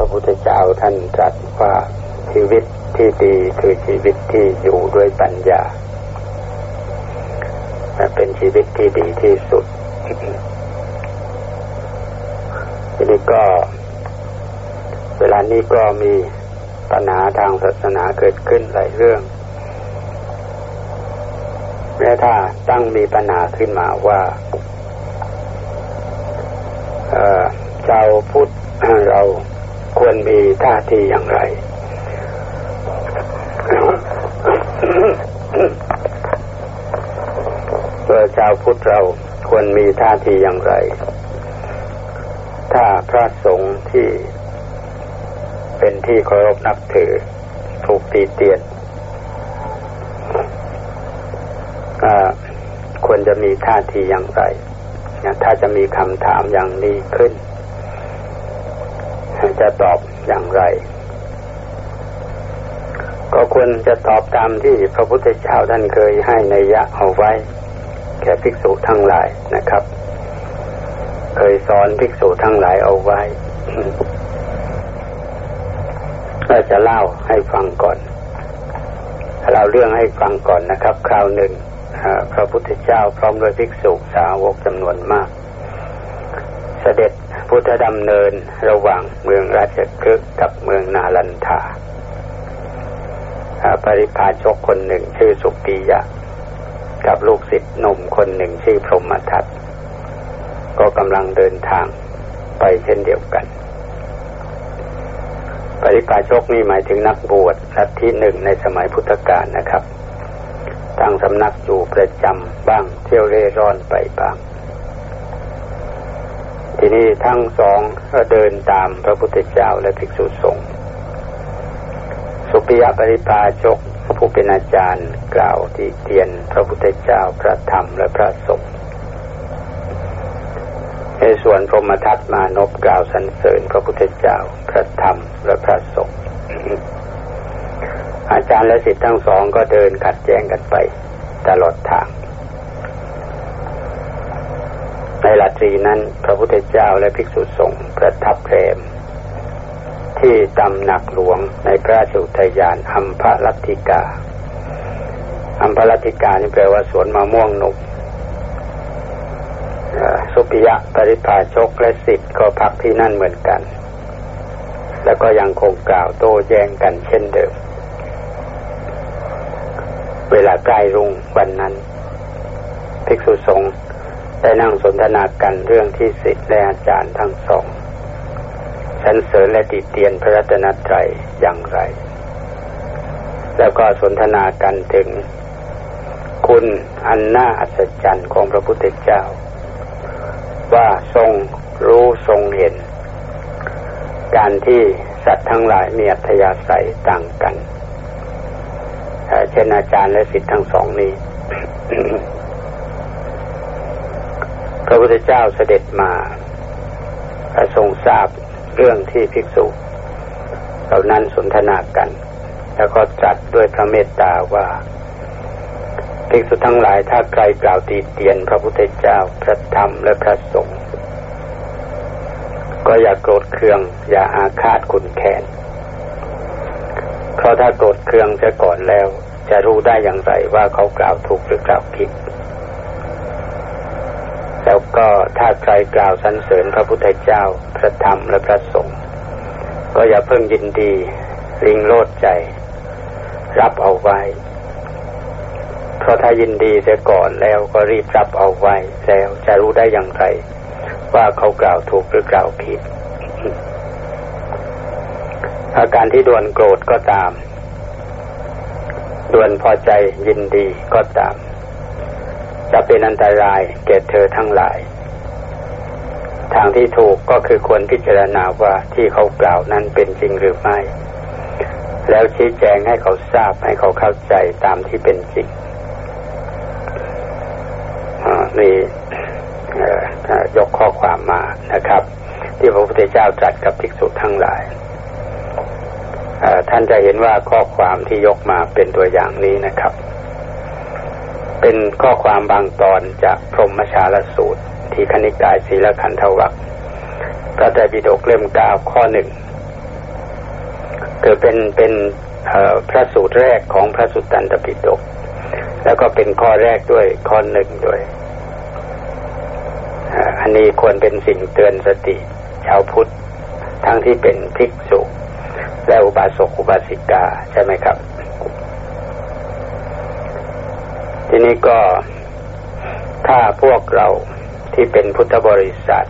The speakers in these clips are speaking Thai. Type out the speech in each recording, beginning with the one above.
ระพุทธเจ้าท่านตรัสว่าชีวิตที่ดีคือชีวิตที่อยู่ด้วยปัญญาเป็นชีวิตที่ดีที่สุดทีนี้ก็ เวลานี้ก็มีปัญหาทางศาสนาเกิดขึ้นหลายเรื่องแม้ถ้าตั้งมีปัญหาขึ้นมาว่าชาวพุทธเรา ควรมีท่าทีอย่างไรเมื่อชาวพุทธเราควรมีท่าทีอย่างไร ถ้าพระสงฆ์ที่เป็นที่เคารพนับถือ ถูกตีเตียนควรจะมีท่าทีอย่างไร ถ้าจะมีคำถามอย่างนี้ขึ้น จะตอบอย่างไร ก็ควรจะตอบตามที่พระพุทธเจ้าท่านเคยให้ในยะเอาไว้ แก่ภิกษุทั้งหลายนะครับ เคยสอนภิกษุทั้งหลายเอาไว้เราจะเล่าให้ฟังก่อนเล่าเรื่องให้ฟังก่อนนะครับ คราวหนึ่งพระพุทธเจ้าพร้อมด้วยภิกษุสาวกจำนวนมาก เสด็จ พุทธดำเนินระหว่างเมืองราชคฤห์กับเมืองนาลันทาปริพาชกคนหนึ่งชื่อสุกียะ กับลูกศิษย์หนุ่มคนหนึ่งชื่อพรหมทัตก็กำลังเดินทางไปเช่นเดียวกัน ปริพาชกนี่หมายถึงนักบวชลัทธิหนึ่งในสมัยพุทธกาลนะครับตั้งสำนักอยู่ประจำบ้างเที่ยวเร่ร่อนไปบ้าง ทีนี้ทั้งสองก็เดินตามพระพุทธเจ้าและภิกษุสงฆ์สุปิยปริปาชกผู้เป็นอาจารย์กล่าวที่เตียนพระพุทธเจ้าพระธรรมและพระสงฆ์ในส่วนพรหมทัตมานพกล่าวสรรเสริญพระพุทธเจ้าพระธรรมและพระสงฆ์อาจารย์และศิษย์ทั้งสองก็เดินขัดแย้งกันไปตลอดทาง ในราตรีนั้นพระพุทธเจ้าและภิกษุสงฆ์ประทับแรม ที่ตำหนักหลวงในพระราชอุทยานอัมพลัติกาอัมพลัติกานี่แปลว่าสวนมะม่วงนุกสุปิยะปริพาชกและสิทธิ์ก็พักที่นั่นเหมือนกัน แล้วก็ยังคงกล่าวโต้แย้งกันเช่นเดิม เวลาใกล้รุ่งวันนั้น ภิกษุสงฆ์ ได้นั่งสนทนากันเรื่องที่ศิษย์และอาจารย์ทั้งสองสรรเสริญและติเตียนพระรัตนตรัยอย่างไร แล้วก็สนทนากันถึง คุณอันน่าอัศจรรย์ของพระพุทธเจ้า ว่าทรงรู้ทรงเห็น การที่สัตว์ทั้งหลายมีอัธยาศัยต่างกัน เช่นอาจารย์และศิษย์ทั้งสองนี้ ระพุทธเจ้าเสด็จมาทรงทราบเรื่องที่ภิกษุเหล่านั้นสนทนากัน แล้วก็จัดด้วยพระเมตตาว่าภิกษุทั้งหลายถ้าใครกล่าวตีเตียนพระพุทธเจ้าพระธรรมและพระสงฆ์ก็อย่าโกรธเคือง อย่าอาฆาตขุนแค้นเพราะถ้าโกรธเคืองจะก่อนแล้ว จะรู้ได้อย่างไรว่าเขากล่าวถูกหรือกล่าวผิด แล้วก็ถ้าใครกล่าวสรรเสริญพระพุทธเจ้า พระธรรมและพระสงฆ์ก็อย่าเพิ่งยินดี ลิงโลดใจ รับเอาไว้ เพราะถ้ายินดีเสียก่อนแล้วก็รีบรับเอาไว้แล้วจะรู้ได้อย่างไร ว่าเขากล่าวถูกหรือกล่าวผิดอาการที่ด่วนโกรธก็ตาม ด่วนพอใจยินดีก็ตาม จะเป็นอันตรายแก่เธอทั้งหลาย ทางที่ถูกก็คือควรพิจารณาว่าที่เขากล่าวนั้นเป็นจริงหรือไม่ แล้วชี้แจงให้เขาทราบให้เขาเข้าใจตามที่เป็นจริงนี่ยกข้อความมานะครับ ที่พระพุทธเจ้าตรัสกับภิกษุทั้งหลายท่านจะเห็นว่าข้อความที่ยกมาเป็นตัวอย่างนี้นะครับ เป็นข้อความบางตอนจากพรหมชาลสูตร ที่คณิกายศีลขันธวัคพระไตรปิฎกเล่มเก้าข้อหนึ่งคือเป็นเป็นพระสูตรแรกของพระสุตตันตปิฎกแล้วก็เป็นข้อแรกด้วยข้อหนึ่งด้วย อันนี้ควรเป็นสิ่งเตือนสติ ชาวพุทธ ทั้งที่เป็นภิกษุ และอุบาสกอุบาสิกา ใช่ไหมครับ ทีนี้ก็ถ้าพวกเราที่เป็นพุทธบริษัท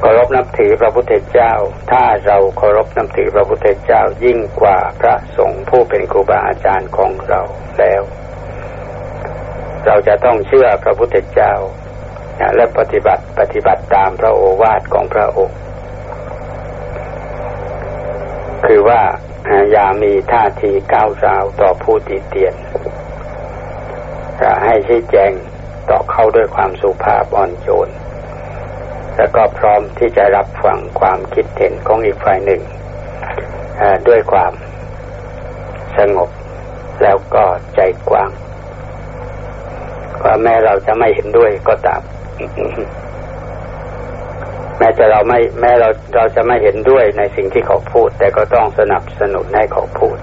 เคารพนับถือพระพุทธเจ้า ถ้าเราเคารพนับถือพระพุทธเจ้ายิ่งกว่าพระสงฆ์ผู้เป็นครูบาอาจารย์ของเราแล้ว เราจะต้องเชื่อพระพุทธเจ้า และปฏิบัติปฏิบัติตามพระโอวาทของพระองค์ คือว่าอย่ามีท่าทีก้าวร้าวต่อผู้ติเตียน จะให้ชี้แจงต่อเข้าด้วยความสุภาพอ่อนโยนแล้วก็พร้อมที่จะรับฟังความคิดเห็นของอีกฝ่ายหนึ่งด้วยความสงบแล้วก็ใจกว้างว่าแม้เราจะไม่เห็นด้วยก็ตามแม้จะเราไม่แม้เราเราจะไม่เห็นด้วยในสิ่งที่เขาพูด แต่ก็ต้องสนับสนุนให้เขาพูด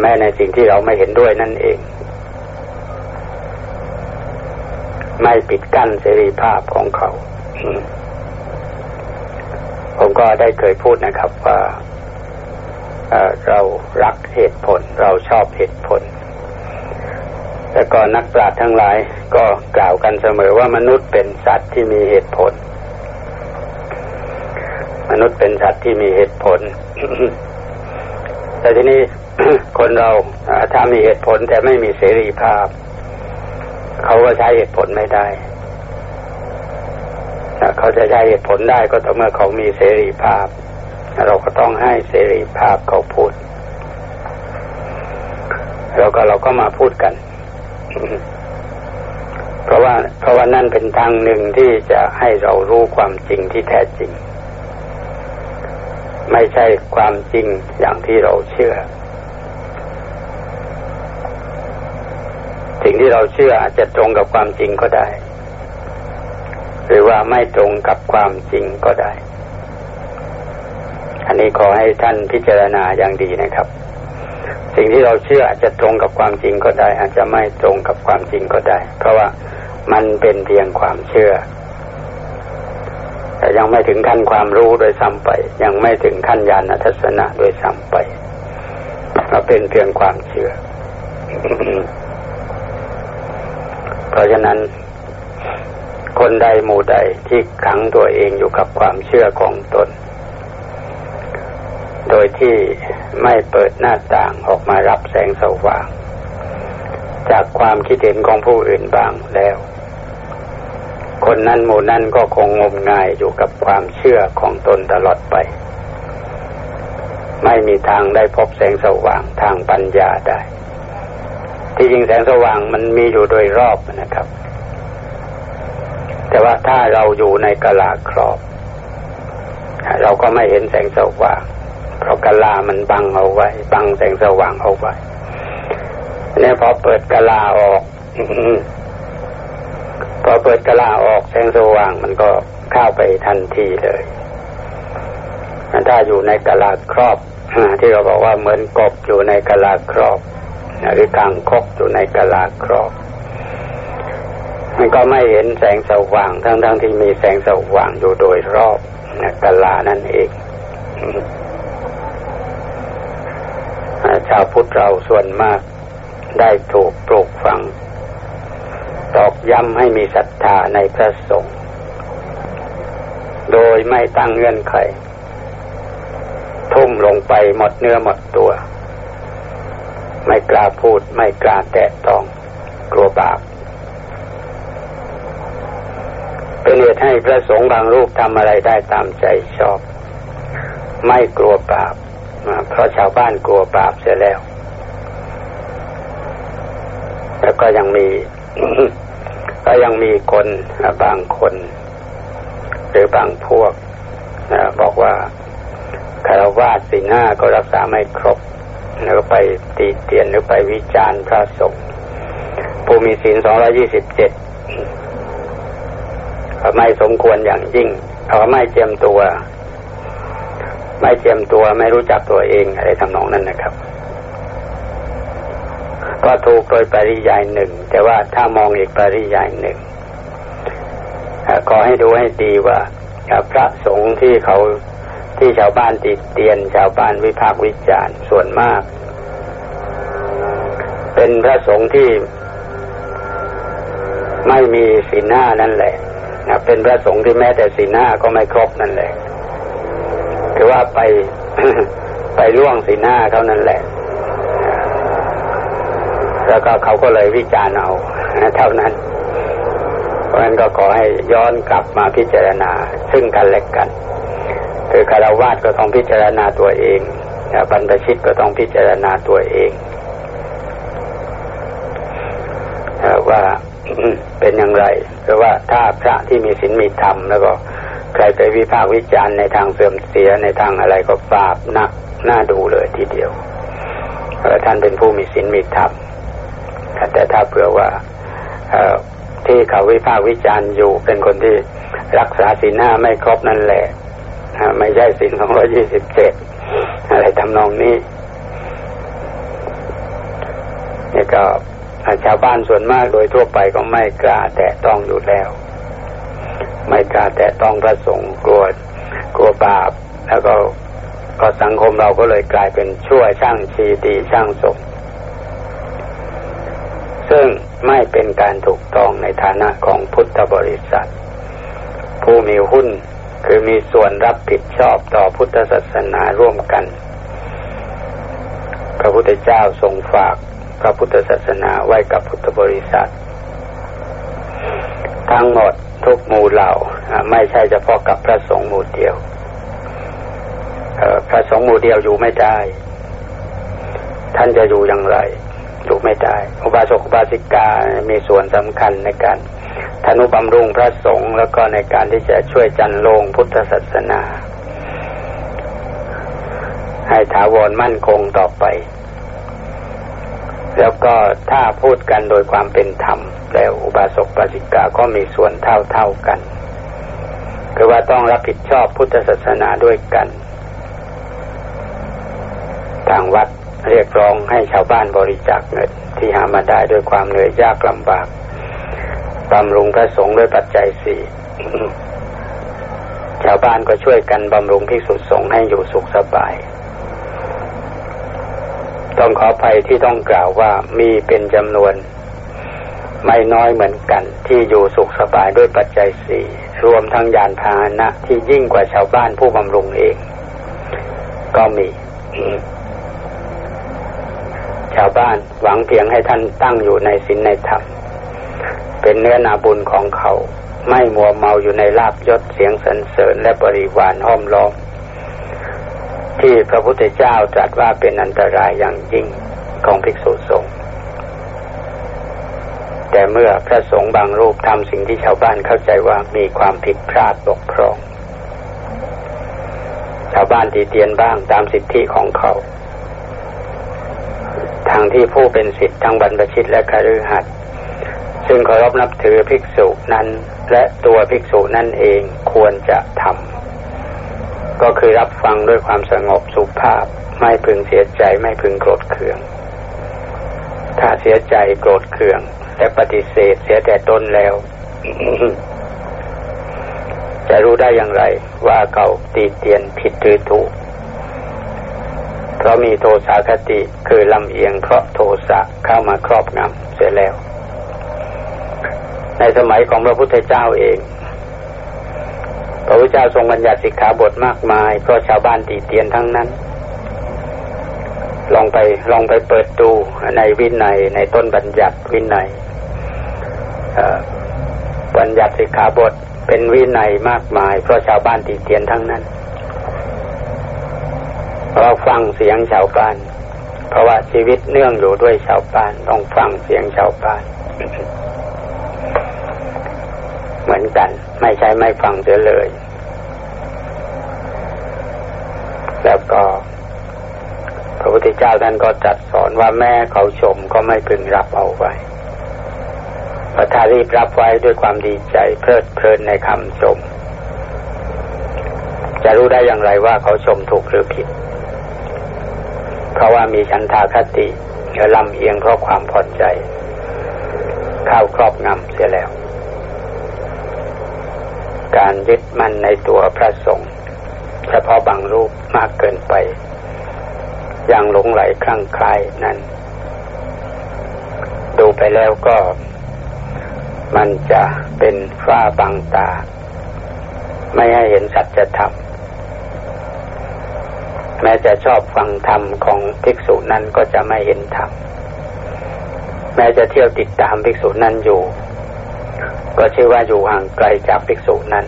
แม้ในสิ่งที่เราไม่เห็นด้วยนั่นเอง ไม่ปิดกั้นเสรีภาพของเขา ผมก็ได้เคยพูดนะครับว่าเรารักเหตุผล เราชอบเหตุผลแต่ก่อนนักปราชญ์ทั้งหลายก็กล่าวกันเสมอว่ามนุษย์เป็นสัตว์ที่มีเหตุผล มนุษย์เป็นสัตว์ที่มีเหตุผล แต่ทีนี้คนเราถ้ามีเหตุผลแต่ไม่มีเสรีภาพ เขาก็ใช้เหตุผลไม่ได้เขาจะใช้เหตุผลได้ก็ต่อเมื่อเขามีเสรีภาพ เราก็ต้องให้เสรีภาพเขาพูด แล้วก็เราก็มาพูดกัน เพราะว่าเพราะว่านั่นเป็นทางหนึ่งที่จะให้เรารู้ความจริงที่แท้จริง ไม่ใช่ความจริงอย่างที่เราเชื่อ สิ่งที่เราเชื่ออาจจะตรงกับความจริงก็ได้ หรือว่าไม่ตรงกับความจริงก็ได้ อันนี้ขอให้ท่านพิจารณาอย่างดีนะครับ สิ่งที่เราเชื่ออาจจะตรงกับความจริงก็ได้ อาจจะไม่ตรงกับความจริงก็ได้ เพราะว่ามันเป็นเพียงความเชื่อ แต่ยังไม่ถึงขั้นความรู้โดยซ้ำไป ยังไม่ถึงขั้นญาณทัศนะโดยซ้ำไปเราเป็นเพียงความเชื่อ เพราะฉะนั้น คนใดหมู่ใดที่ขังตัวเองอยู่กับความเชื่อของตน โดยที่ไม่เปิดหน้าต่างออกมารับแสงสว่าง จากความคิดเห็นของผู้อื่นบ้างแล้ว คนนั้นหมู่นั้นก็คงงมงายอยู่กับความเชื่อของตนตลอดไปไม่มีทางได้พบแสงสว่างทางปัญญาได้ ที่จริงแสงสว่างมันมีอยู่โดยรอบนะครับ แต่ว่าถ้าเราอยู่ในกะลาครอบ เราก็ไม่เห็นแสงสว่าง เพราะกะลามันบังเอาไว้ บังแสงสว่างเอาไว้เนี่ยพอเปิดกะลาออกพอเปิดกะลาออกแสงสว่างมันก็เข้าไปทันทีเลยถ้าอยู่ในกะลาครอบที่เราบอกว่าเหมือนกบอยู่ในกะลาครอบ หรือกางคกอยู่ในกะลาครอบมันก็ไม่เห็นแสงสว่าง ทั้งๆทที่มีแสงสว่างอยู่โดยรอบกะลานั่นเองชาวพุทธเราส่วนมากได้ถูกปลูกฝัง ตอกย้ำให้มีศรัทธาในพระสงฆ์โดยไม่ตั้งเงื่อนไข ทุ่มลงไปหมดเนื้อหมดตัว ไม่กล้าพูดไม่กล้าแตะต้องกลัวบาปเป็นเหตุให้พระสงฆ์บางรูปทำอะไรได้ตามใจชอบ ไม่กลัวบาปเพราะชาวบ้านกลัวบาปเสียแล้ว แล้วก็ยังมี ก็ยังมีคนบางคน หรือบางพวกบอกว่าคารวะสีหน้าก็รักษาไม่ครบ หรือไปตีเตียนหรือไปวิจารณ์พระสงฆ์ผู้มีศีลสองร้อยี่สิบเจ็ดไม่สมควรอย่างยิ่งเขาไม่เจียมตัว ไม่เจียมตัวไม่รู้จักตัวเองอะไรทำนองนั้นนะครับ ก็ถูกโดยปริยายหนึ่ง แต่ว่าถ้ามองอีกปริยายหนึ่งขอให้ดูให้ดีว่าพระสงฆ์ที่เขา ที่ชาวบ้านติดเตียน ชาวบ้านวิพากษ์วิจารณ์ส่วนมาก เป็นพระสงฆ์ที่ไม่มีศีลห้านั่นแหละนะเป็นพระสงฆ์ที่แม้แต่ศีลห้าก็ไม่ครบนั่นแหละคือว่าไปไปล่วงศีลห้าเท่านั้นแหละ แล้วก็เขาก็เลยวิจารณ์เอาเท่านั้น เพราะฉะนั้นก็ขอให้ย้อนกลับมาพิจารณาซึ่งกันและกัน คือคารวะก็ต้องพิจารณาตัวเองบรรพชิตก็ต้องพิจารณาตัวเองว่าเป็นอย่างไรเพราะว่าถ้าพระที่มีศีลมีธรรมแล้วก็ใครไปวิพากษ์วิจารณ์ในทางเสื่อมเสียในทางอะไรก็บาปหนักน่าดูเลยทีเดียวท่านเป็นผู้มีศีลมีธรรมแต่ถ้าเผื่อว่าที่เขาวิพากษ์วิจารณ์อยู่เป็นคนที่รักษาศีลห้าไม่ครบนั่นแหละ ไม่ใช่ศีลของร้อยี่สิบเจ็ดอะไรทำนองนี้นี่ก็ชาวบ้านส่วนมากโดยทั่วไปก็ไม่กล้าแตะต้องอยู่แล้ว ไม่กล้าแตะต้องพระสงฆ์กลัวกลัวบาป แล้วก็ก็สังคมเราก็เลยกลายเป็นชั่วช่างชีดีช่างสมซึ่งไม่เป็นการถูกต้องในฐานะของพุทธบริษัท ผู้มีหุ้น คือมีส่วนรับผิดชอบต่อพุทธศาสนาร่วมกัน พระพุทธเจ้าทรงฝากพระพุทธศาสนาไว้กับพุทธบริษัท ทั้งหมดทุกหมู่เหล่าไม่ใช่เฉพาะกับพระสงฆ์หมู่เดียวพระสงฆ์หมู่เดียวอยู่ไม่ได้ ท่านจะอยู่อย่างไรอยู่ไม่ได้ อุบาสกอุบาสิกามีส่วนสำคัญในการ ธนุบำรุงพระสงฆ์แล้วก็ในการที่จะช่วยจันโลงพุทธศาสนา ให้ถาวรมั่นคงต่อไป แล้วก็ถ้าพูดกันโดยความเป็นธรรม แล้วอุบาสกปาสิกาก็มีส่วนเท่าเท่ากันคือว่าต้องรับผิดชอบพุทธศาสนาด้วยกันทางวัดเรียกร้องให้ชาวบ้านบริจาคเงินที่หามาได้ด้วยความเหนื่อยยากลำบาก บำรุงพระสงฆ์ด้วยปัจจัยสี่ชาวบ้านก็ช่วยกันบำรุงพิสุทธิสงฆ์ให้อยู่สุขสบาย ต้องขออภัยที่ต้องกล่าวว่ามีเป็นจำนวน ไม่น้อยเหมือนกันที่อยู่สุขสบายด้วยปัจจัยสี่รวมทั้งยานพาหนะที่ยิ่งกว่าชาวบ้านผู้บำรุงเอง ก็มี ชาวบ้านหวังเพียงให้ท่านตั้งอยู่ในศีลในธรรม เป็นเนื้อนาบุญของเขา ไม่มัวเมาอยู่ในลาบยศเสียงสรรเสริญและบริวารห้อมล้อมที่พระพุทธเจ้าตรัสว่าเป็นอันตรายอย่างยิ่งของภิกษุสงฆ์แต่เมื่อพระสงฆ์บางรูปทำสิ่งที่ชาวบ้านเข้าใจว่ามีความผิดพลาดบกพร่อง ชาวบ้านตีเตียนบ้างตามสิทธิของเขา ทางที่ผู้เป็นสิทธิ์ทั้งบรรพชิตและคฤหัสถ์ ซึ่งเคารพนับถือภิกษุนั้น และตัวภิกษุนั่นเองควรจะทำก็คือรับฟังด้วยความสงบสุภาพ ไม่พึงเสียใจไม่พึงโกรธเคือง ถ้าเสียใจโกรธเคืองและปฏิเสธเสียแต่ต้นแล้ว จะรู้ได้อย่างไรว่าเขาตีเตียนผิดหรือถูกเพราะมีโทสาคติคือลำเอียงเพราะโทสะเข้ามาครอบงำเสียแล้ว ในสมัยของพระพุทธเจ้าเอง พระพุทธเจ้าทรงบัญญัติสิกขาบทมากมาย เพราะชาวบ้านตีเตียนทั้งนั้น ลองไปลองไปเปิดดูในวินัยในต้นบัญญัติวินัยบัญญัติสิกขาบทเป็นวินัยมากมาย เพราะชาวบ้านตีเตียนทั้งนั้น เราฟังเสียงชาวบ้าน เพราะว่าชีวิตเนื่องอยู่ด้วยชาวบ้านต้องฟังเสียงชาวบ้าน อนกัน ไม่ใช่ไม่ฟังเสียเลย แล้วก็ พระพุทธเจ้าท่านก็จัดสอนว่าแม่เขาชมก็ไม่พึงรับเอาไว้พระทารีบรับไว้ด้วยความดีใจเพลิดเพลินในคำชม จะรู้ได้อย่างไรว่าเขาชมถูกหรือผิด เพราะว่ามีฉันทาคติลำเอียงเพราะความพอใจ ข้าวครอบงำเสียแล้ว การยึดมั่นในตัวพระสงฆ์เฉพาะบางรูปมากเกินไป อย่างหลงไหลคลั่งคลายนั้น ดูไปแล้วก็ มันจะเป็นฝ้าบังตา ไม่ให้เห็นสัจธรรมแม้จะชอบฟังธรรมของภิกษุนั้นก็จะไม่เห็นธรรมแม้จะเที่ยวติดตามภิกษุนั้นอยู่ ก็ชื่อว่าอยู่ห่างไกลจากภิกษุนั้น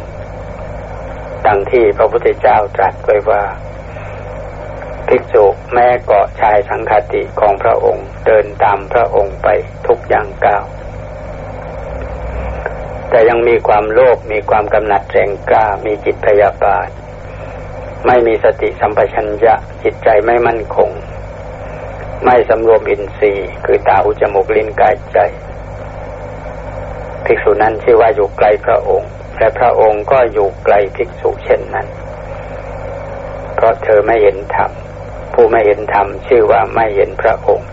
ดังที่พระพุทธเจ้าตรัสไว้ว่า ภิกษุแม้เกาะชายสังคติของพระองค์เดินตามพระองค์ไปทุกอย่างก้าว แต่ยังมีความโลภมีความกำหนัดแรงกล้ามีจิตพยาบาท ไม่มีสติสัมปชัญญะจิตใจไม่มั่นคง ไม่สำรวมอินทรีย์ คือตาหูจมูกลิ้นกายใจ ภิกษุนั้นชื่อว่าอยู่ไกลพระองค์ และพระองค์ก็อยู่ไกลภิกษุเช่นนั้น เพราะเธอไม่เห็นธรรมผู้ไม่เห็นธรรมชื่อว่าไม่เห็นพระองค์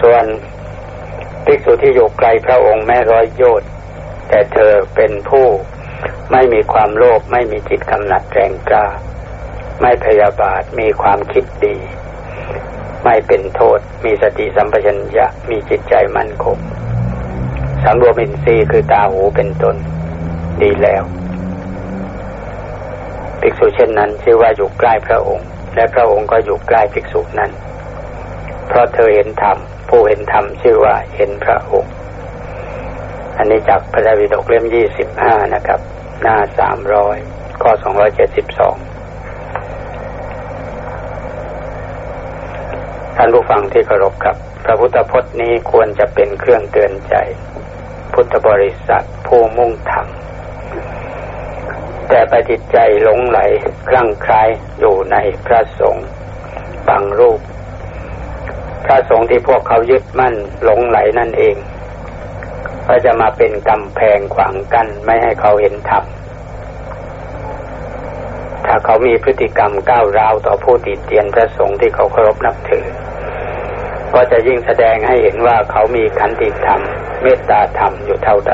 ส่วนภิกษุที่อยู่ไกลพระองค์แม่ร้อยโยชน์แต่เธอเป็นผู้ไม่มีความโลภไม่มีจิตกำหนัดแรงกล้า ไม่พยาบาทมีความคิดดี ไม่เป็นโทษ มีสติสัมปชัญญะมีจิตใจมั่นคงสำรวมอินทรีย์คือตาหูเป็นต้นดีแล้วภิกษุเช่นนั้นชื่อว่าอยู่ใกล้พระองค์ และพระองค์ก็อยู่ใกล้ภิกษุนั้น เพราะเธอเห็นธรรมผู้เห็นธรรมชื่อว่าเห็นพระองค์ อันนี้จากพระไตรปิฎกเล่มยี่สิบห้านะครับ หน้าสามร้อยข้อสองร้อยเจ็ดสิบสอง ท่านผู้ฟังที่เคารพครับ พระพุทธพจน์นี้ควรจะเป็นเครื่องเตือนใจ พุทธบริษัทผู้มุ่งธรรมแต่ไปจิตใจหลงไหลคลั่งคลายอยู่ในพระสงฆ์บางรูป พระสงฆ์ที่พวกเขายึดมั่นหลงไหลนั่นเอง ก็จะมาเป็นกำแพงขวางกัน้นไม่ให้เขาเห็นธรรมถ้าเขามีพฤติกรรมก้าวร้าวต่อผู้ติดเตียนพระสงฆ์ที่เขาเคารพนับถือ ก็จะยิ่งแสดงให้เห็นว่าเขามีขันติธรรม เมตตาธรรมอยู่เท่าใด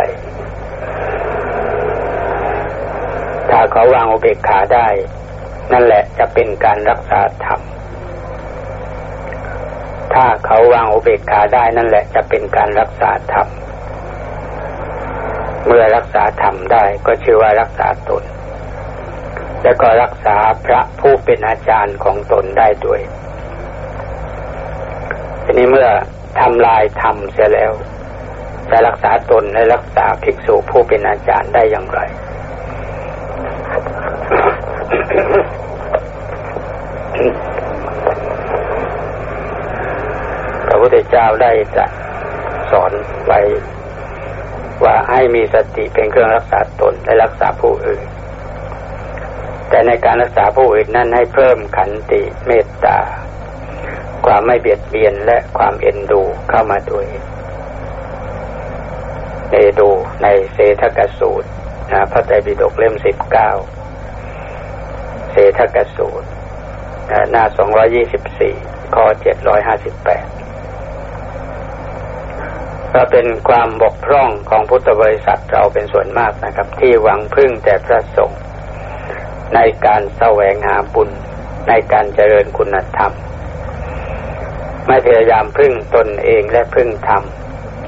ถ้าเขาวางอุเบกขาได้ นั่นแหละจะเป็นการรักษาธรรม ถ้าเขาวางอุเบกขาได้นั่นแหละจะเป็นการรักษาธรรม เมื่อรักษาธรรมได้ก็ชื่อว่ารักษาตน และก็รักษาพระผู้เป็นอาจารย์ของตนได้ด้วย นี้เมื่อทำลายธรรมเสียแล้ว จะรักษาตนและรักษาภิกษุผู้เป็นอาจารย์ได้อย่างไร พระพุทธเจ้าได้จะสอนไว้ว่าให้มีสติเป็นเครื่องรักษาตนและรักษาผู้อื่น แต่ในการรักษาผู้อื่นนั้นให้เพิ่มขันติเมตตา ความไม่เบียดเบียนและความเอ็นดูเข้ามาด้วยเอดูในเศธกสูตรนะพระไตรปิฎกเล่มสิบเก้าเศธกสูตรหน้าสองร้อยี่สิบสี่ข้อเจ็ดร้อยห้าสิบแปดก็เป็นความบกพร่องของพุทธบริษัทเราเป็นส่วนมากนะครับ ที่หวังพึ่งแต่พระสงฆ์ในการแสวงหาบุญในการเจริญคุณธรรม ไม่พยายามพึ่งตนเองและพึ่งธรรม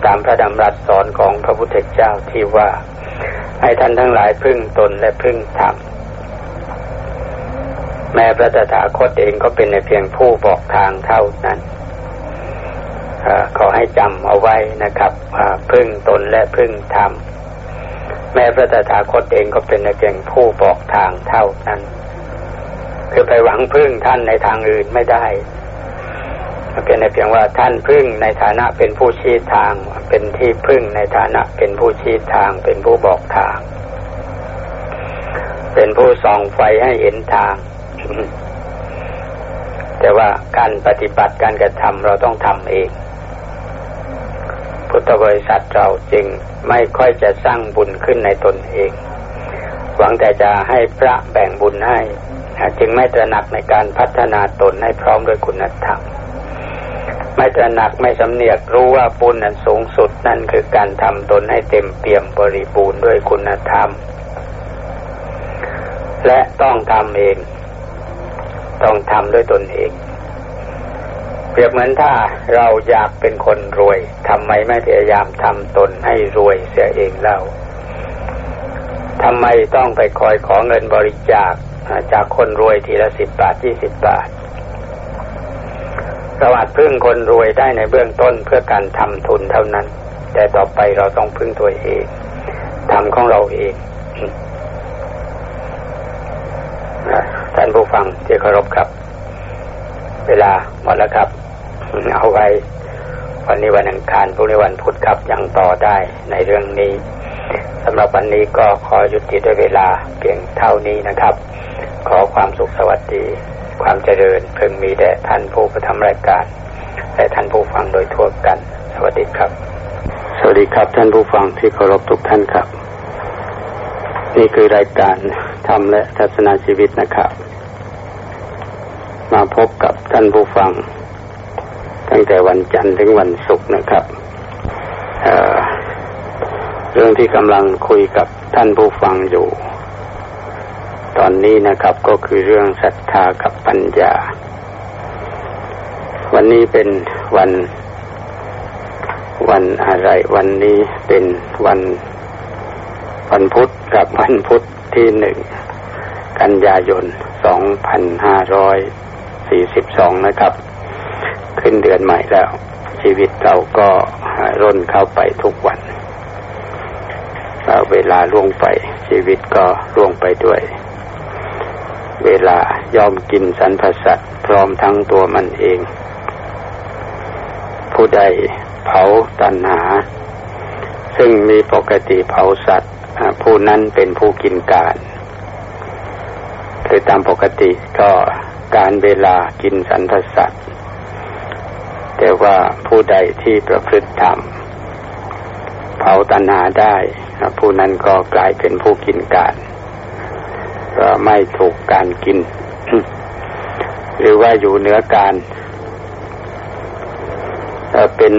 ตามพระดำรัสสอนของพระพุทธเจ้าที่ว่า ให้ท่านทั้งหลายพึ่งตนและพึ่งธรรมแม้พระตถาคตเองก็เป็นในเพียงผู้บอกทางเท่านั้นอขอให้จำเอาไว้นะครับพึ่งตนและพึ่งธรรมแม้พระตถาคตเองก็เป็นในเพียงผู้บอกทางเท่านั้น คือไปหวังพึ่งท่านในทางอื่นไม่ได้ เป็นเพียงว่าท่านพึ่งในฐานะเป็นผู้ชี้ทาง เป็นที่พึ่งในฐานะเป็นผู้ชี้ทาง เป็นผู้บอกทาง เป็นผู้ส่องไฟให้เห็นทาง แต่ว่าการปฏิบัติการกระทำเราต้องทำเอง พุทธบริษัทเราจึงไม่ค่อยจะสร้างบุญขึ้นในตนเอง หวังแต่จะให้พระแบ่งบุญให้ จึงไม่ตระหนักในการพัฒนาตนให้พร้อมด้วยคุณธรรม ไม่ตระหนักไม่สำเนียกรู้ว่าบุญนั้นสูงสุดนั่นคือการทำตนให้เต็มเปี่ยมบริบูรณ์ด้วยคุณธรรม และต้องทำเอง ต้องทำด้วยตนเอง เปรียบเหมือนถ้าเราอยากเป็นคนรวยทำไมไม่พยายามทำตนให้รวยเสียเองเล่าทำไมต้องไปคอยขอเงินบริจาคจากคนรวยทีละสิบบาทยี่สิบบาท เราอาจพึ่งคนรวยได้ในเบื้องต้นเพื่อการทำทุนเท่านั้น แต่ต่อไปเราต้องพึ่งตัวเองทำของเราเองท่านผู้ฟังที่เคารพครับ เวลาหมดแล้วครับ เอาไว้ วันนี้วันอังคารพรุ่งนี้วันพุธครับยังต่อได้ในเรื่องนี้สำหรับวันนี้ก็ขอยุติด้วยเวลาเพียงเท่านี้นะครับ ขอความสุขสวัสดี ความเจริญเพิ่งมีแด่ท่านผู้ประทำรายการและท่านผู้ฟังโดยทั่วกัน สวัสดีครับ สวัสดีครับท่านผู้ฟังที่เคารพทุกท่านครับ นี่คือรายการธรรมและทัศนาชีวิตนะครับ มาพบกับท่านผู้ฟัง ตั้งแต่วันจันทร์ถึงวันศุกร์นะครับเรื่องที่กำลังคุยกับท่านผู้ฟังอยู่ ตอนนี้นะครับก็คือเรื่องศรัทธากับปัญญา วันนี้เป็นวัน วันอะไรวันนี้เป็นวันวันพุธกับวันพุธที่หนึ่งกันยายนสองพันห้าร้อยสี่สิบสองนะครับ ขึ้นเดือนใหม่แล้ว ชีวิตเราก็ร่นเข้าไปทุกวันเวลาล่วงไปชีวิตก็ล่วงไปด้วย เวลายอมกินสรรพสัตว์พร้อมทั้งตัวมันเอง ผู้ใดเผาตัณหา ซึ่งมีปกติเผาสัตว์ผู้นั้นเป็นผู้กินการคือตามปกติก็การเวลากินสรรพสัตว์แต่ว่าผู้ใดที่ประพฤติธรรมเผาตัณหาได้ ผู้นั้นก็กลายเป็นผู้กินการ ก็ไม่ถูกการกิน หรือว่าอยู่เหนือการเป็น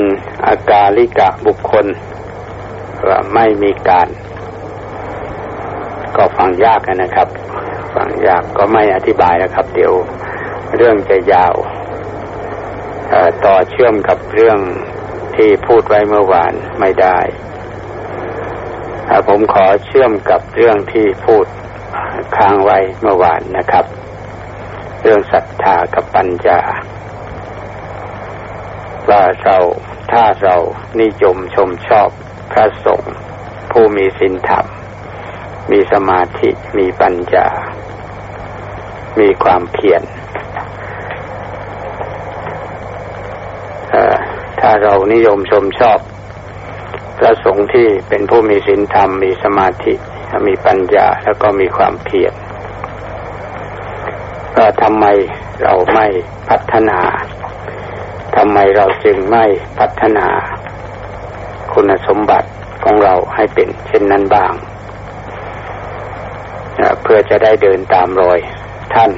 อากาลิกะบุคคลว่าไม่มีการ ก็ฟังยากนะครับ ฟังยากก็ไม่อธิบายนะครับ เดี๋ยวเรื่องจะยาวต่อเชื่อมกับเรื่องที่พูดไว้เมื่อวานไม่ได้ผมขอเชื่อมกับเรื่องที่พูด ค้างไว้เมื่อวานนะครับ เรื่องศรัทธากับปัญญา ว่าเราถ้าเรานิยมชมชอบพระสงฆ์ผู้มีศีลธรรม มีสมาธิมีปัญญา มีความเพียรถ้าเรานิยมชมชอบพระสงฆ์ที่เป็นผู้มีศีลธรรมมีสมาธิ ถ้ามีปัญญาแล้วก็มีความเพียรก็ทำไมเราไม่พัฒนาทำไมเราจึงไม่พัฒนา คุณสมบัติของเราให้เป็น เช่นนั้นบ้าง เพื่อจะได้เดินตามรอยท่าน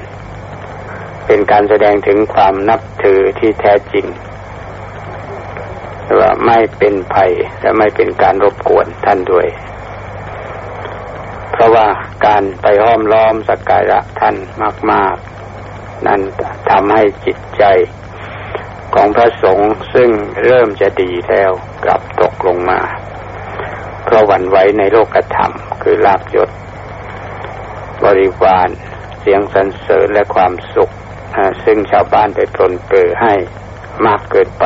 เป็นการแสดงถึงความนับถือที่แท้จริงว่าไม่เป็นภัยและไม่เป็นการรบกวนท่านด้วย ราะว่าการไปห้อมล้อมสักการะท่านมาก ๆ นั้นทำให้จิตใจของพระสงฆ์ซึ่งเริ่มจะดีแล้วกลับตกลงมา เพราะหวั่นไหวในโลกธรรม คือลาบยศ บริวาร เสียงสรรเสริญและความสุข ซึ่งชาวบ้านไปปลนเปือให้มากเกินไป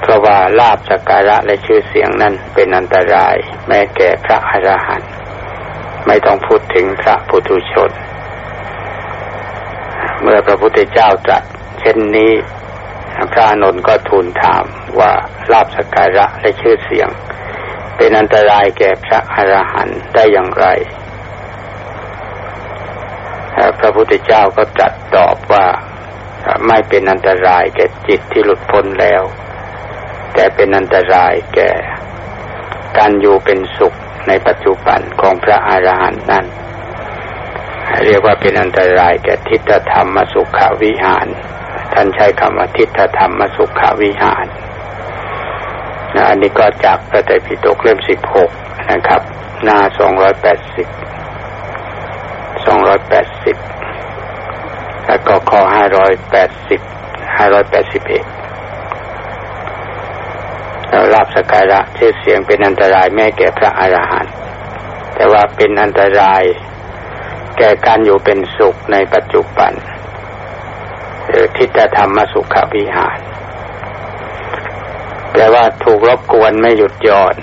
เพราะว่าลาบสักการะและชื่อเสียงนั้นเป็นอันตราย แม้แก่พระอรหันต์ไม่ต้องพูดถึงพระปุถุชน เมื่อพระพุทธเจ้าตรัสเช่นนี้พระนนท์ก็ทูลถามว่าลาบสักการะและชื่อเสียง เป็นอันตรายแก่พระอรหันต์ได้อย่างไร พระพุทธเจ้าก็ตรัสตอบว่าไม่เป็นอันตรายแก่จิตที่หลุดพ้นแล้ว แต่เป็นอันตรายแก่ การอยู่เป็นสุขในปัจจุบันของพระอรหันต์นั้น เรียกว่าเป็นอันตรายแก่ทิฏฐธรรมสุขวิหาร ท่านใช้คำว่าทิฏฐธรรมสุขวิหารนะอันนี้ก็จากพระไตรปิฎกเล่มสิบหกนะครับ หน้าสองร้อยแปดสิบสองร้อยแปดสิบแล้วก็ข้อห้าร้อยแปดสิบห้าร้อยแปดสิบเอ็ด ล้วลาบสการะชื่อเสียงเป็นอันตรายแม่แก่พระอรหันต์แต่ว่าเป็นอันตราย แก่การอยู่เป็นสุขในปัจจุบันหรือทิฏฐธรรมสุขวิหารแปลว่าถูกรบกวนไม่หยุดหย่อน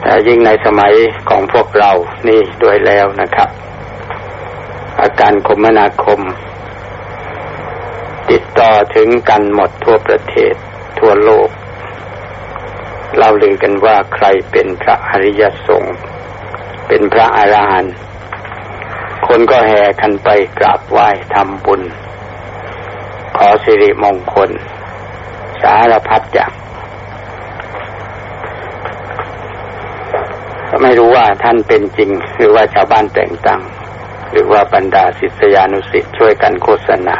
แต่ยิ่งในสมัยของพวกเรานี่ด้วยแล้วนะครับ อาการคมนาคม ติดต่อถึงกันหมดทั่วประเทศ ทั่วโลก เราลือกันว่าใครเป็นพระอริยสงฆ์เป็นพระอรหันต์คนก็แห่กันไปกราบไหว้ทำบุญ ขอสิริมงคล สารพัดอย่างไม่รู้ว่าท่านเป็นจริง หรือว่าชาวบ้านแต่งตั้ง หรือว่าบรรดาศิษยานุศิษย์ช่วยกันโฆษณา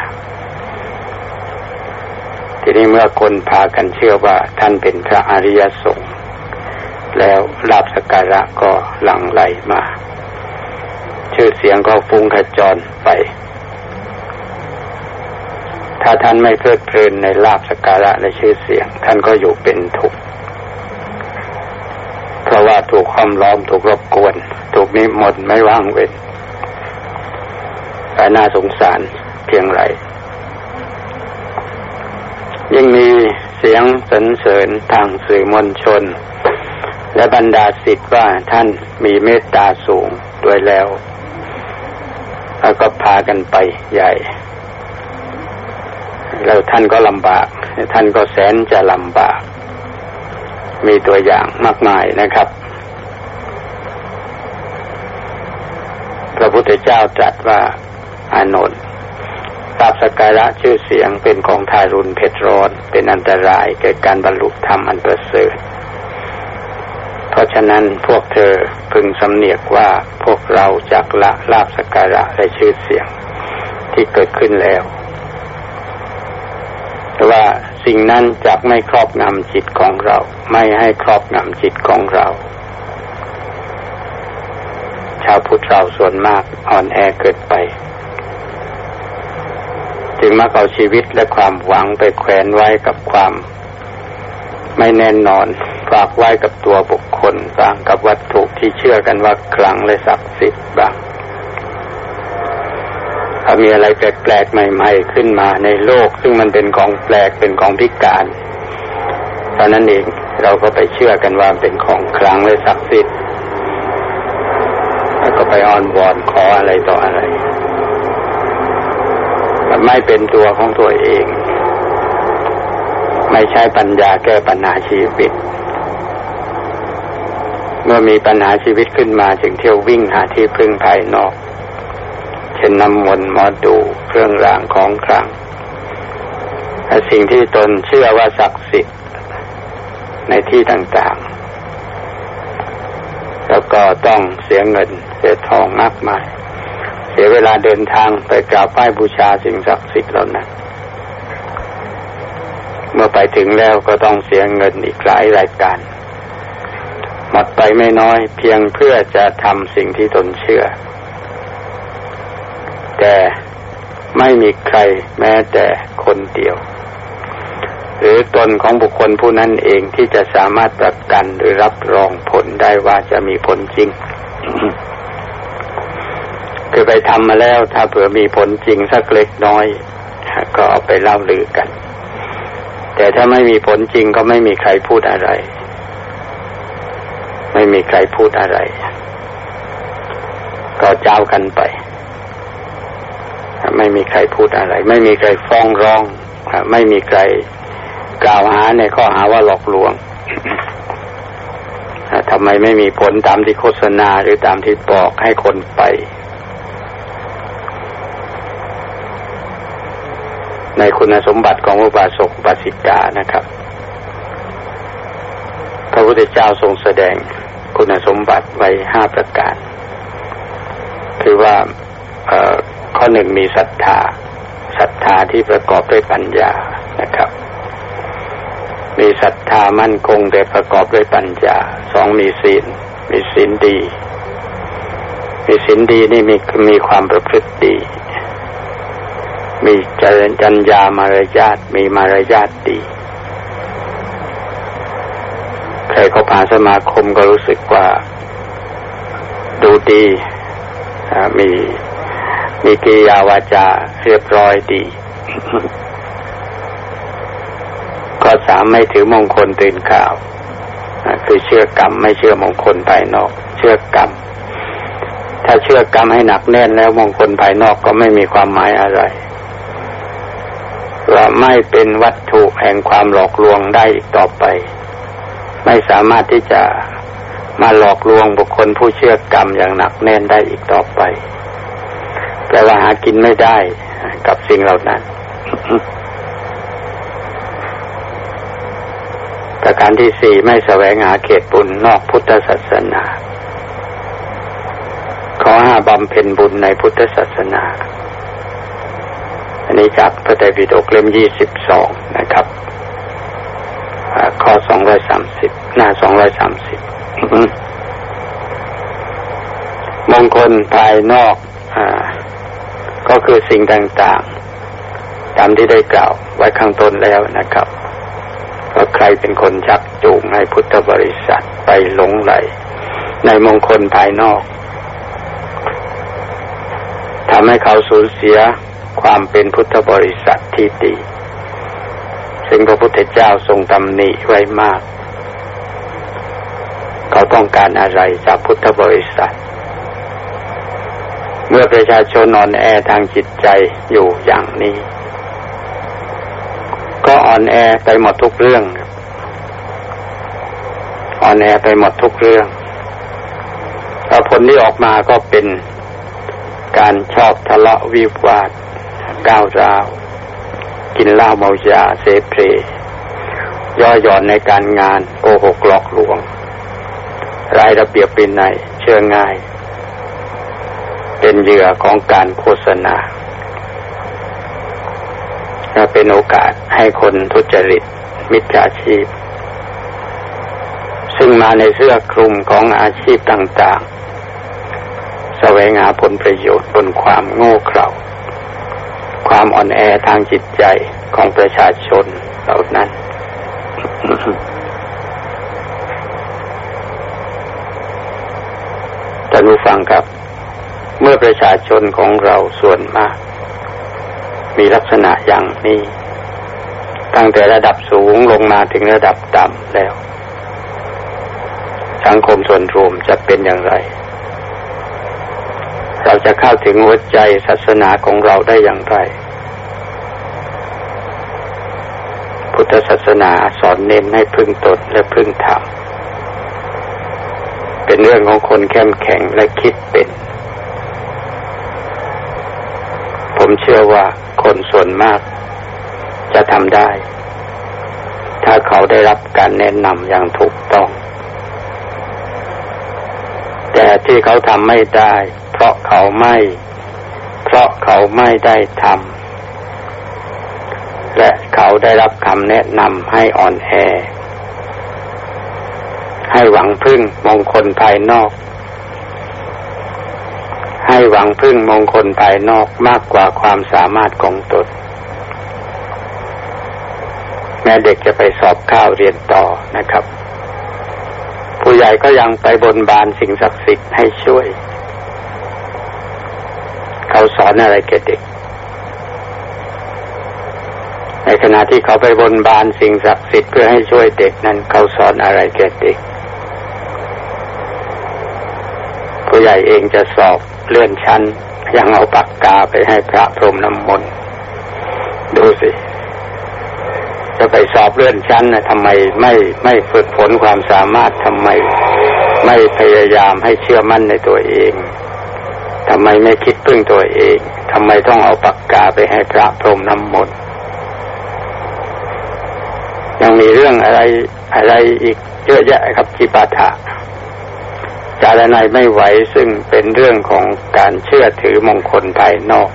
ทีนี้เมื่อคนพากันเชื่อว่าท่านเป็นพระอริยสงฆ์แล้วลาบสการะก็หลั่งไหลมา ชื่อเสียงก็ฟุ้งขจรไป ถ้าท่านไม่เพลิดเพลินในลาบสการะและชื่อเสียง ท่านก็อยู่เป็นทุกข์เพราะว่าถูกค้อมล้อมถูกรบกวน ถูกนิมนต์ไม่ว่างเว้นแต่น่าสงสารเพียงไร ยิ่งมีเสียงสรรเสริญทางสื่อมวลชน และบรรดาสิทธิ์ว่าท่านมีเมตตาสูงด้วยแล้วแล้วก็พากันไปใหญ่ แล้วท่านก็ลำบาก ท่านก็แสนจะลำบาก มีตัวอย่างมากมายนะครับ พระพุทธเจ้าตรัสว่าอานนท์ ตาบสการะชื่อเสียงเป็นของทารุณเผ็ดร้อนเป็นอันตรายแก่การบรรลุธรรมอันประเสริฐเพราะฉะนั้นพวกเธอพึงสำเนียกว่าพวกเราจากละลาบสการะและชื่อเสียงที่เกิดขึ้นแล้วแต่ว่าสิ่งนั้นจะไม่ครอบงำจิตของเรา ไม่ให้ครอบงำจิตของเรา ชาวพุทธเราส่วนมากอ่อนแอเกิดไป จึงมักเอาชีวิตและความหวังไปแขวนไว้กับความไม่แน่นอนฝากไว้กับตัวบุคคลบางกับวัตถุที่เชื่อกันว่าคลังและศักดิ์สิทธิ์บางถ้ามีอะไรแปลกๆใหม่ ๆ ขึ้นมาในโลก ซึ่งมันเป็นของแปลกเป็นของพิการตอนนั้นเองเราก็ไปเชื่อกันว่าเป็นของคลังและศักดิ์สิทธิ์แล้วก็ไปอ้อนวอนขออะไรต่ออะไร ไม่เป็นตัวของตัวเอง ไม่ใช้ปัญญาแก้ปัญหาชีวิต เมื่อมีปัญหาชีวิตขึ้นมาจึงเที่ยววิ่งหาที่พึ่งภายนอก เช่นน้ำมนต์หมอดูเครื่องรางของคลังและสิ่งที่ตนเชื่อว่าศักดิ์สิทธิ์ในที่ต่างๆ แล้วก็ต้องเสียเงินเสียทองมากมาย สียเวลาเดินทางไปกราบไหว้บูชาสิ่งศักดิ์สิทธิ์เหล่านั้นเมื่อไปถึงแล้วก็ต้องเสียเงินอีกหลายรายการ หมดไปไม่น้อยเพียงเพื่อจะทำสิ่งที่ตนเชื่อ แต่ไม่มีใครแม้แต่คนเดียว หรือตนของบุคคลผู้นั้นเองที่จะสามารถประกันหรือรับรองผลได้ว่าจะมีผลจริง คือไปทำมาแล้ว ถ้าเผื่อมีผลจริงสักเล็กน้อย ก็เอาไปเล่าลือกัน แต่ถ้าไม่มีผลจริงก็ไม่มีใครพูดอะไร ไม่มีใครพูดอะไร ก็เจ้ากันไป ไม่มีใครพูดอะไร ไม่มีใครฟ้องร้องไม่มีใครกล่าวหาในข้อหาว่าหลอกลวงทำไมไม่มีผลตามที่โฆษณาหรือตามที่บอกให้คนไป ในคุณสมบัติของอุบาสกบาสิกานะครับ พระพุทธเจ้าทรงแสดงคุณสมบัติไว้ห้าประการ คือว่าข้อหนึ่งมีศรัทธาศรัทธาที่ประกอบด้วยปัญญานะครับ มีศรัทธามั่นคงแต่ประกอบด้วยปัญญาสองมีศีล มีศีลดี มีศีลดีนี่มีมีความประพฤติดี มีจริญจัญญามารยาทมีมารยาทดี ใครเขาผ่านสมาคมก็รู้สึกว่า ดูดีมีมีกิยาวาจาเรียบร้อยดี ก็สามไม่ถือมงคลตื่นข่าวคือเชื่อกรรมไม่เชื่อมงคลภายนอก เชื่อกรรมถ้าเชื่อกรรมให้หนักแน่นแล้วมงคลภายนอกก็ไม่มีความหมายอะไร ว่าไม่เป็นวัตถุแห่งความหลอกลวงได้อีกต่อไป ไม่สามารถที่จะมาหลอกลวงบุคคลผู้เชื่อกรรมอย่างหนักแน่นได้อีกต่อไปแปลว่าหากินไม่ได้กับสิ่งเหล่านั้นประการที่สี่ไม่แสวงหาเขตบุญนอกพุทธศาสนา ขอห้าบำเพ็ญบุญในพุทธศาสนา อันนี้จากพระไตรปิฎกเล่มยี่สิบสองนะครับข้อสองร้อยสามสิบหน้าสองร้อยสามสิบมงคลภายนอกอก็คือสิ่งต่างๆ ตามที่ได้กล่าวไว้ข้างต้นแล้วนะครับว่าใครเป็นคนชักจูงให้พุทธบริษัทไปหลงไหล ในมงคลภายนอกทำให้เขาสูญเสีย ความเป็นพุทธบริษัทที่ดี ซึ่งพระพุทธเจ้าทรงตำหนิไว้มาก เขาต้องการอะไรจากพุทธบริษัท เมื่อประชาชนนอนแอทางจิตใจอยู่อย่างนี้ ก็อ่อนแอไปหมดทุกเรื่องอ่อนแอไปหมดทุกเรื่องแล้วผลที่ออกมาก็เป็นการชอบทะเลาะวิวาท ก้าวร้าว กินเหล้าเมายาเสเพลย่อหย่อนในการงานโกหกหลอกลวง รายระเบียบเป็นในเชื่อง่าย เป็นเหยื่อของการโฆษณาจะเป็นโอกาสให้คนทุจริต มิจฉาชีพ ซึ่งมาในเสื้อคลุมของอาชีพต่างๆ แสวงหาผลประโยชน์บนความโง่เขลา ความอ่อนแอทางจิตใจของประชาชนเหล่านั้น ท่านผู้ฟังครับ เมื่อประชาชนของเราส่วนมาก มีลักษณะอย่างนี้ ตั้งแต่ระดับสูงลงมาถึงระดับต่ำแล้ว สังคมส่วนรวมจะเป็นอย่างไร เราจะเข้าถึงหัวใจศาสนาของเราได้อย่างไร พุทธศาสนาสอนเน้นให้พึ่งตนและพึ่งธรรม เป็นเรื่องของคนเข้มแข็งและคิดเป็น ผมเชื่อว่าคนส่วนมากจะทำได้ ถ้าเขาได้รับการแนะนำอย่างถูกต้อง แต่ที่เขาทำไม่ได้ เพราะเขาไม่ เพราะเขาไม่ได้ทำและเขาได้รับคำแนะนำให้อ่อนแอ ให้หวังพึ่งมงคลภายนอก ให้หวังพึ่งมงคลภายนอกมากกว่าความสามารถของตนแม้เด็กจะไปสอบข้าวเรียนต่อนะครับ ผู้ใหญ่ก็ยังไปบนบานสิ่งศักดิ์สิทธิ์ให้ช่วย เขาสอนอะไรแก่เด็ก ในขณะที่เขาไปบนบานสิ่งศักดิ์สิทธิ์เพื่อให้ช่วยเด็กนั้น เขาสอนอะไรแก่เด็ก ผู้ใหญ่เองจะสอบเลื่อนชั้น ยังเอาปากกาไปให้พระพรมน้ำมนต์ดูสิจะไปสอบเลื่อนชั้นนะทำไมไม่ไม่ฝึกฝนความสามารถทำไม ไม่พยายามให้เชื่อมั่นในตัวเอง ทำไมไม่คิดพึ่งตัวเองทำไมต้องเอาปากกาไปให้พระพรมน้ำมนต์ยังมีเรื่องอะไรอะไรอีกเยอะแยะครับจิปาถะจารณัยไม่ไหวซึ่งเป็นเรื่องของการเชื่อถือมงคลภายนอก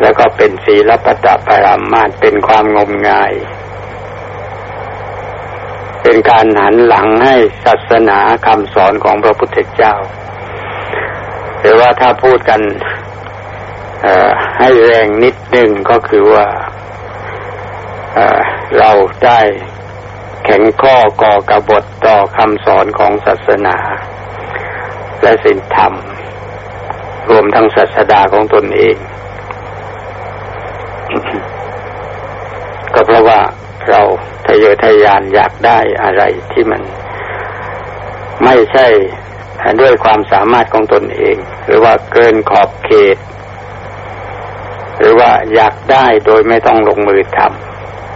แล้วก็เป็นศีลปตะปรามาตเป็นความงมงาย เป็นการหันหลังให้ศาสนาคำสอนของพระพุทธเจ้า หรือว่าถ้าพูดกันให้แรงนิดหนึ่งก็คือว่าเราได้แข็งข้อก่อกระบฏต่อคำสอนของศาสนา และศีลธรรม รวมทั้งศาสดาของตนเอง ก็เพราะว่าเราทะเยอทะยานอยากได้อะไรที่มัน ไม่ใช่ ด้วยความสามารถของตนเอง หรือว่าเกินขอบเขต หรือว่าอยากได้โดยไม่ต้องลงมือท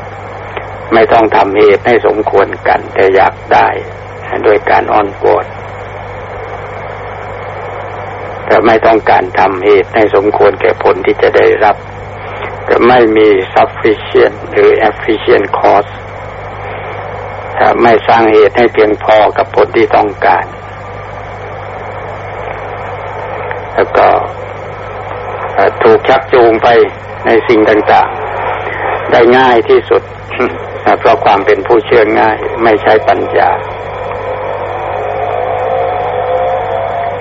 ำไม่ต้องทำเหตุให้สมควรกัน แต่อยากได้โดยการอ้อนวอนแต่ไม่ต้องการทำเหตุให้สมควรแก่ผลที่จะได้รับก็ไม่มี sufficient หรือ efficient cause ถ้าไม่สร้างเหตุให้เพียงพอกับผลที่ต้องการ แล้วก็ถูกชักจูงไปในสิ่งต่างๆ ได้ง่ายที่สุด เพราะความเป็นผู้เชื่อง่ายไม่ใช้ปัญญา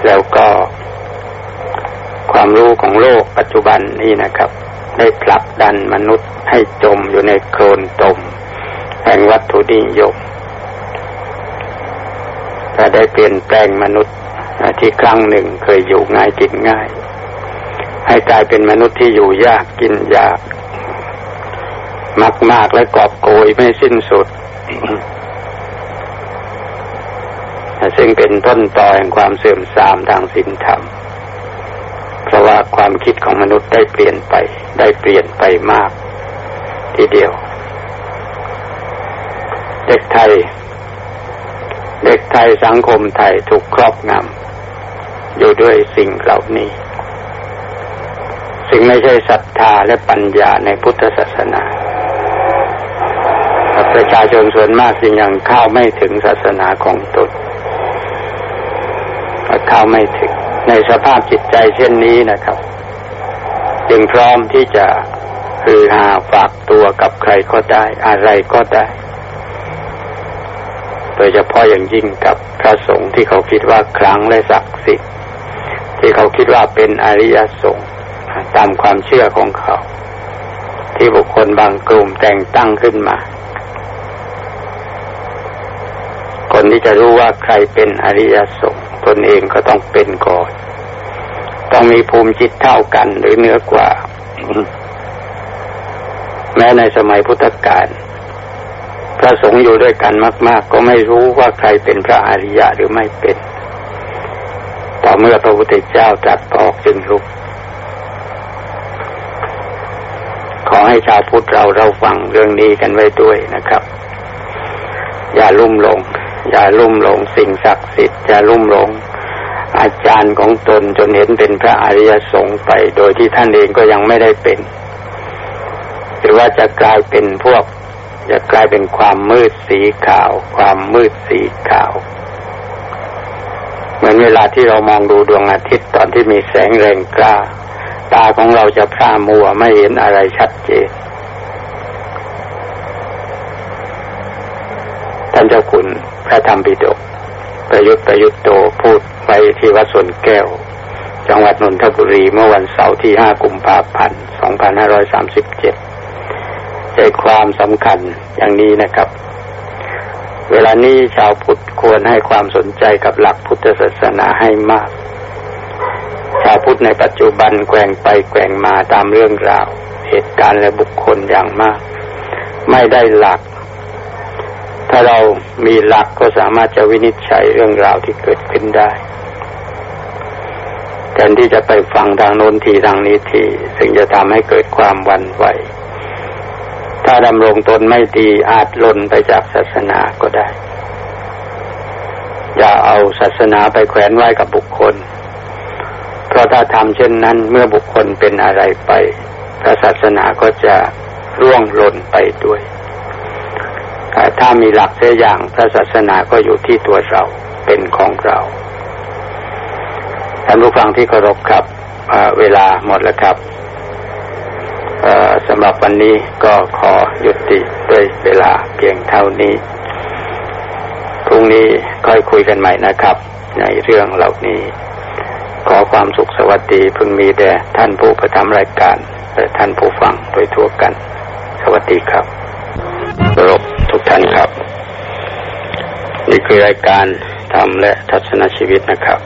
แล้วก็ความรู้ของโลกปัจจุบันนี้นะครับ ได้ผลักดันมนุษย์ให้จมอยู่ในโคลนตม แห่งวัตถุนิยมถ้าได้เปลี่ยนแปลงมนุษย์ ที่ครั้งหนึ่งเคยอยู่ง่ายกินง่าย ให้กลายเป็นมนุษย์ที่อยู่ยากกินยาก มากมากและกอบโกยไม่สิ้นสุด ซึ่งเป็นต้นตอแห่งความเสื่อมทรามทางศีลธรรม เพราะว่าความคิดของมนุษย์ได้เปลี่ยนไป ได้เปลี่ยนไปมาก ทีเดียว เด็กไทยเด็กไทยสังคมไทยถูกครอบงำ อยู่ด้วยสิ่งเหล่านี้สิ่งไม่ใช่ศรัทธาและปัญญาในพุทธศาสนาประชาชนส่วนมากยังเข้าไม่ถึงศาสนาของตนเข้าไม่ถึง ในสภาพจิตใจเช่นนี้นะครับ จึงพร้อมที่จะคือหาฝากตัวกับใครก็ได้อะไรก็ได้ โดยเฉพาะอย่างยิ่งกับพระสงฆ์ที่เขาคิดว่าครั้งและศักดิ์สิทธิ์ ที่เขาคิดว่าเป็นอริยสงฆ์ตามความเชื่อของเขา ที่บุคคลบางกลุ่มแต่งตั้งขึ้นมา คนที่จะรู้ว่าใครเป็นอริยสงฆ์ตนเองก็ต้องเป็นก่อน ต้องมีภูมิจิตเท่ากันหรือเหนือกว่า แม้ในสมัยพุทธกาลพระสงฆ์อยู่ด้วยกันมาก ๆ ก็ไม่รู้ว่าใครเป็นพระอริยะหรือไม่เป็น เมื่อพระพุทธเจ้าตรัสออกจึงรู้ขอให้ชาวพุทธเราเราฟังเรื่องนี้กันไว้ด้วยนะครับ อย่าลุ่มหลง อย่าลุ่มหลงสิ่งศักดิ์สิทธิ์อย่าลุ่มหลง อาจารย์ของตนจนเห็นเป็นพระอริยสงฆ์ไป โดยที่ท่านเองก็ยังไม่ได้เป็น หรือว่าจะกลายเป็นพวกจะกลายเป็นความมืดสีขาว ความมืดสีขาว เหมือนเวลาที่เรามองดูดวงอาทิตย์ตอนที่มีแสงแรงกล้า ตาของเราจะพร่ามัวไม่เห็นอะไรชัดเจนท่านเจ้าคุณพระธรรมปิฎกประยุทธ์ประยุทธ์โตพูดไปที่วัดสวนแก้ว จังหวัดนนทบุรีเมื่อวันเสาร์ที่ห้ากุมภาพันธ์สองพันห้าร้อยสามสิบเจ็ดใจความสำคัญอย่างนี้นะครับ เวลานี้ชาวพุทธควรให้ความสนใจกับหลักพุทธศาสนาให้มาก ชาวพุทธในปัจจุบันแกว่งไปแกว่งมาตามเรื่องราว เหตุการณ์และบุคคลอย่างมาก ไม่ได้หลัก ถ้าเรามีหลักก็สามารถจะวินิจฉัยเรื่องราวที่เกิดขึ้นได้แทนที่จะไปฟังทางโน้นทีทางนี้ที ซึ่งจะทำให้เกิดความวันไหว ถ้าดำรงตนไม่ดีอาจล่นไปจากศาสนาก็ได้ อย่าเอาศาสนาไปแขวนไว้กับบุคคล เพราะถ้าทำเช่นนั้นเมื่อบุคคลเป็นอะไรไปพระศาสนาก็จะร่วงหล่นไปด้วย ถ้ามีหลักเสียอย่างพระศาสนาก็อยู่ที่ตัวเราเป็นของเราท่านผู้ฟังที่เคารพครับเวลาหมดแล้วครับ สำหรับวันนี้ก็ขอยุติด้วยเวลาเพียงเท่านี้พรุ่งนี้ค่อยคุยกันใหม่นะครับ ในเรื่องเหล่านี้ ขอความสุขสวัสดีพึงมีแด่ท่านผู้ประทำรายการและท่านผู้ฟังโดยทั่วกัน สวัสดีครับรบทุกท่านครับ นี่คือรายการธรรมและทัศนชีวิตนะครับ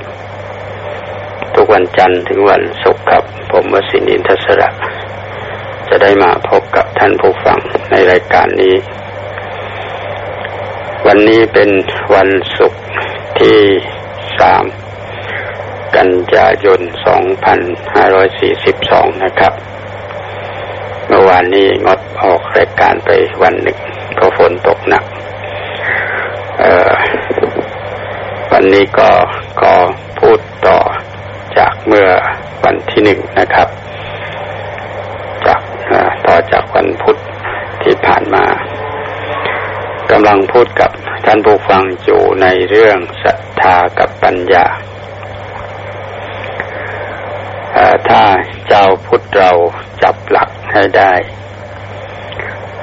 ทุกวันจันทร์ถึงวันศุกร์ครับ ผมวสินอินทศระ จะได้มาพบกับท่านผู้ฟังในรายการนี้ วันนี้เป็นวันศุกร์ที่สามกันยายน 2542 นะครับ เมื่อวานนี้งดออกรายการไปวันหนึ่งเพราะฝนตกหนัก วันนี้ก็ขอพูดต่อจากเมื่อวันที่หนึ่งนะครับ ต่อจากวันพุธที่ผ่านมากำลังพูดกับท่านผู้ฟังอยู่ในเรื่องศรัทธากับปัญญาถ้าเจ้าพุทธเราจับหลักให้ได้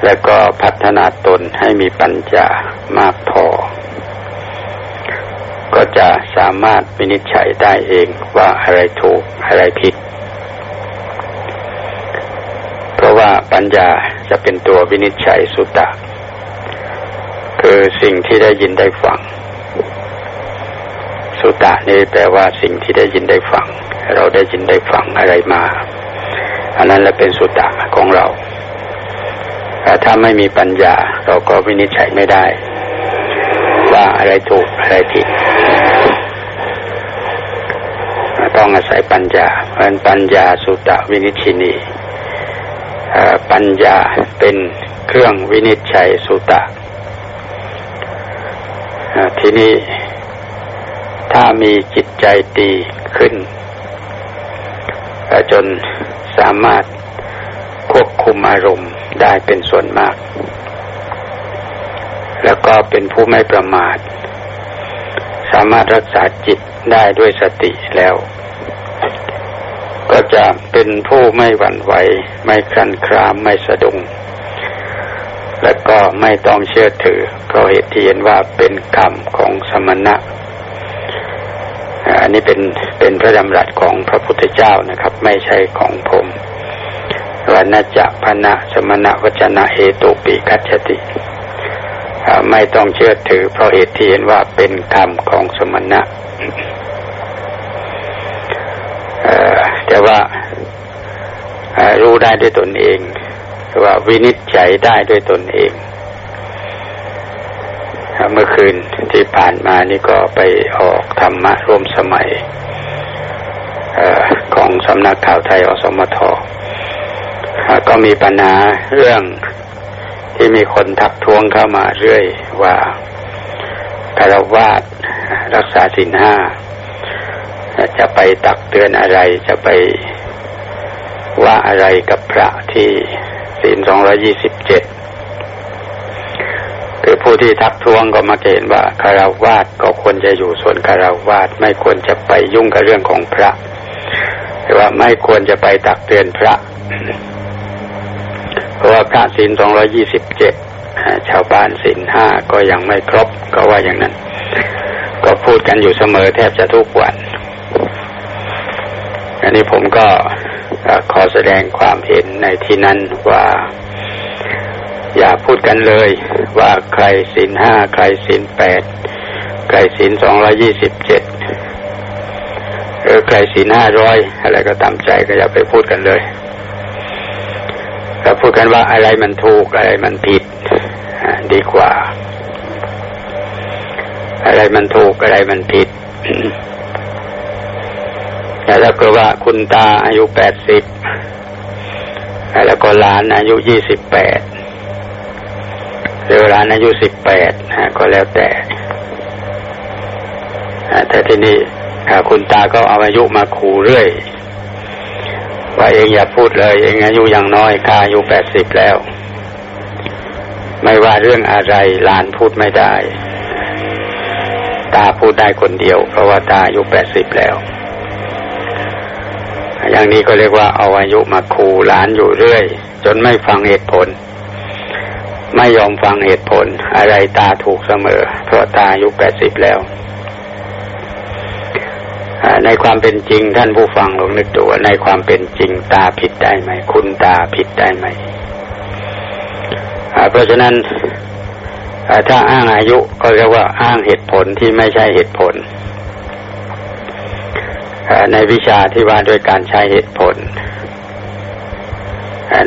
แล้วก็พัฒนาตนให้มีปัญญามากพอ ก็จะสามารถวินิจฉัยได้เองว่าอะไรถูกอะไรผิด ราะว่าปัญญาจะเป็นตัววินิจฉัยสุตตะ คือสิ่งที่ได้ยินได้ฟัง สุตตะนี่แปลว่าสิ่งที่ได้ยินได้ฟัง เราได้ยินได้ฟังอะไรมา อันนั้นแหละเป็นสุตตะของเราแต่ถ้าไม่มีปัญญา เราก็วินิจฉัยไม่ได้ ว่าอะไรถูกอะไรผิดต้องอาศัยปัญญาเพราะปัญญาสุตตะวินิชินี ปัญญาเป็นเครื่องวินิจฉัยสุตตะทีนี้ถ้ามีจิตใจตีขึ้น จนสามารถควบคุมอารมณ์ได้เป็นส่วนมาก แล้วก็เป็นผู้ไม่ประมาท สามารถรักษาจิตได้ด้วยสติแล้ว ก็จะเป็นผู้ไม่หวั่นไหว ไม่คลันครามไม่สะดุ้งและก็ไม่ต้องเชื่อถือเพราะเหตุที่เห็นว่าเป็นกรรมของสมณะ อันนี้เป็นเป็นพระดำรัสของพระพุทธเจ้านะครับ ไม่ใช่ของผมวันาจะพนะสมณะวจนะเอตุปิกัจติ ไม่ต้องเชื่อถือเพราะเหตุที่เห็นว่าเป็นคำของสมณะ แต่ว่ารู้ได้ด้วยตนเองว่าวินิจฉัยได้ด้วยตนเองเมื่อคืนที่ผ่านมานี่ก็ไปออกธรรมะร่วมสมัยอของสำนักข่าวไทยอสมทก็มีปัญหาเรื่องที่มีคนทักท้วงเข้ามาเรื่อยว่าคารวาสรักษาสินห้า จะไปตักเตือนอะไรจะไปว่าอะไรกับพระที่ศีลสองร้อยี่สิบเจ็ดคือผู้ที่ทักท้วงก็มาเห็นว่าคาราวาสก็ควรจะอยู่ส่วนคาราวาสไม่ควรจะไปยุ่งกับเรื่องของพระ หรือว่าไม่ควรจะไปตักเตือนพระ เพราะว่าพระศีลสองร้อยี่สิบเจ็ดชาวบ้านศีลห้าก็ยังไม่ครบก็ว่าอย่างนั้น ก็พูดกันอยู่เสมอแทบจะทุกวัน อันนี้ผมก็ขอแสดงความเห็นในที่นั้นว่า อย่าพูดกันเลย ว่าใครศีลห้าใครศีลแปดใครศีลสองร้อยี่สิบเจ็ดหรือใครศีลห้าร้อยอะไรก็ตามใจก็อย่าไปพูดกันเลยเราพูดกันว่าอะไรมันถูกอะไรมันผิดดีกว่า อะไรมันถูกอะไรมันผิด แต่ถ้าเกิดว่าคุณตาอายุแปดสิบแล้วก็หลานอายุยี่สิบแปดหรือหลานอายุสิบแปดก็แล้วแต่แต่ที่นี่คุณตาก็เอาอายุมาขู่เรื่อยว่าเองอย่าพูดเลย เองอายุยังน้อยข้าอายุแปดสิบแล้ว ไม่ว่าเรื่องอะไรหลานพูดไม่ได้ ตาพูดได้คนเดียว เพราะว่าตาอายุแปดสิบแล้ว อย่างนี้ก็เรียกว่าเอาอายุมาคูหลานอยู่เรื่อย จนไม่ฟังเหตุผล ไม่ยอมฟังเหตุผล อะไรตาถูกเสมอ เพราะตาอายุแปดสิบแล้วในความเป็นจริงท่านผู้ฟังลองนึกดูว่าในความเป็นจริงตาผิดได้ไหม คุณตาผิดได้ไหมเพราะฉะนั้นถ้าอ้างอายุก็เรียกว่าอ้างเหตุผลที่ไม่ใช่เหตุผล ในวิชาที่ว่าด้วยการใช้เหตุผล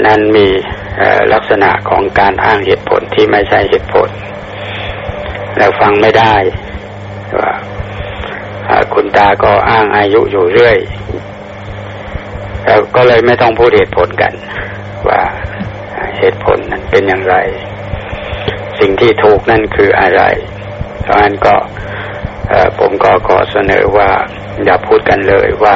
นั้นมีลักษณะของการอ้างเหตุผลที่ไม่ใช่เหตุผล แล้วฟังไม่ได้ว่าคุณตาก็อ้างอายุอยู่เรื่อยแล้วก็เลยไม่ต้องพูดเหตุผลกัน ว่าเหตุผลนั้นเป็นอย่างไร สิ่งที่ถูกนั่นคืออะไรเพราะฉะนั้นก็ ผมก็ขอเสนอว่าอย่าพูดกันเลยว่า